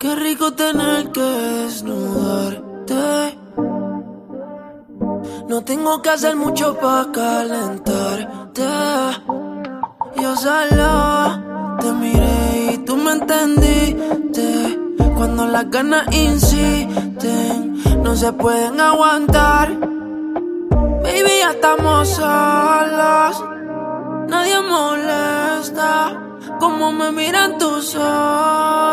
Qué rico tener que desnudarte. No tengo que hacer mucho para calentarte. Yo solo te miré y tú me entendiste. Cuando las ganas insisten, no se pueden aguantar. Baby, ya estamos solos. Nadie molesta como me miran tus ojos.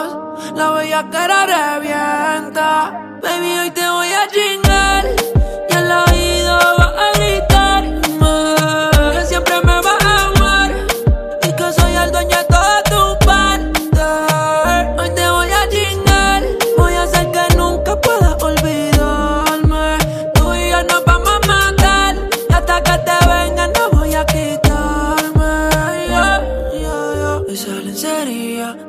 La bella cara revienta. Baby, hoy te voy a chingar.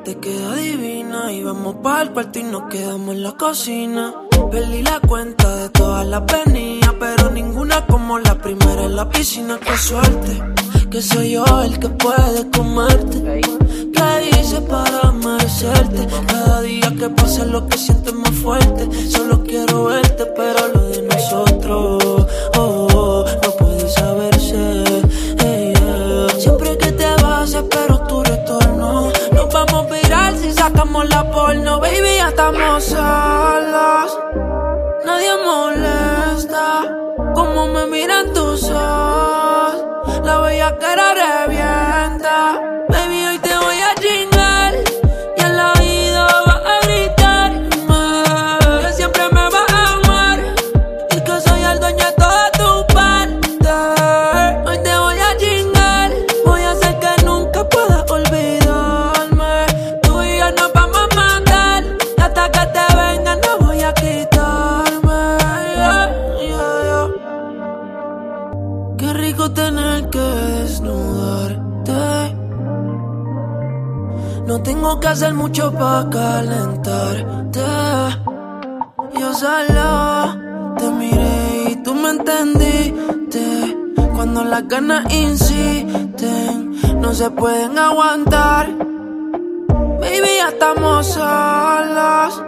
Te queda divina. Y vamos para cuarto y nos quedamos en la cocina. Perdí la cuenta de todas las venidas, pero ninguna como la primera en la piscina. Qué suerte, que soy yo el que puede comerte. ¿Qué hice para merecerte? Cada día que pasa lo que siento más fuerte. Solo quiero verte, pero lo estamos solos. Nadie molesta como me miran tus ojos. La bella cara Tener que desnudarte. No tengo que hacer mucho para calentarte. Yo solo te miré y tú me entendiste. Cuando las ganas insisten, no se pueden aguantar. Baby, ya estamos solos.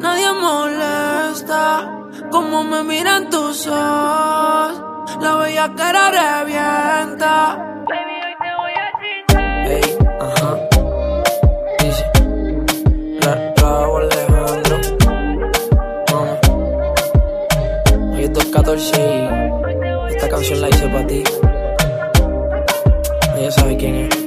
Nadie molesta como me miran tus ojos la bella cara revienta. Baby, hoy te voy a chingar. Hey, ajá. Dice, ra, Raúl Alejandro. Mama. Hoy es 214 esta canción la hice para ti. Ella sabe quién es.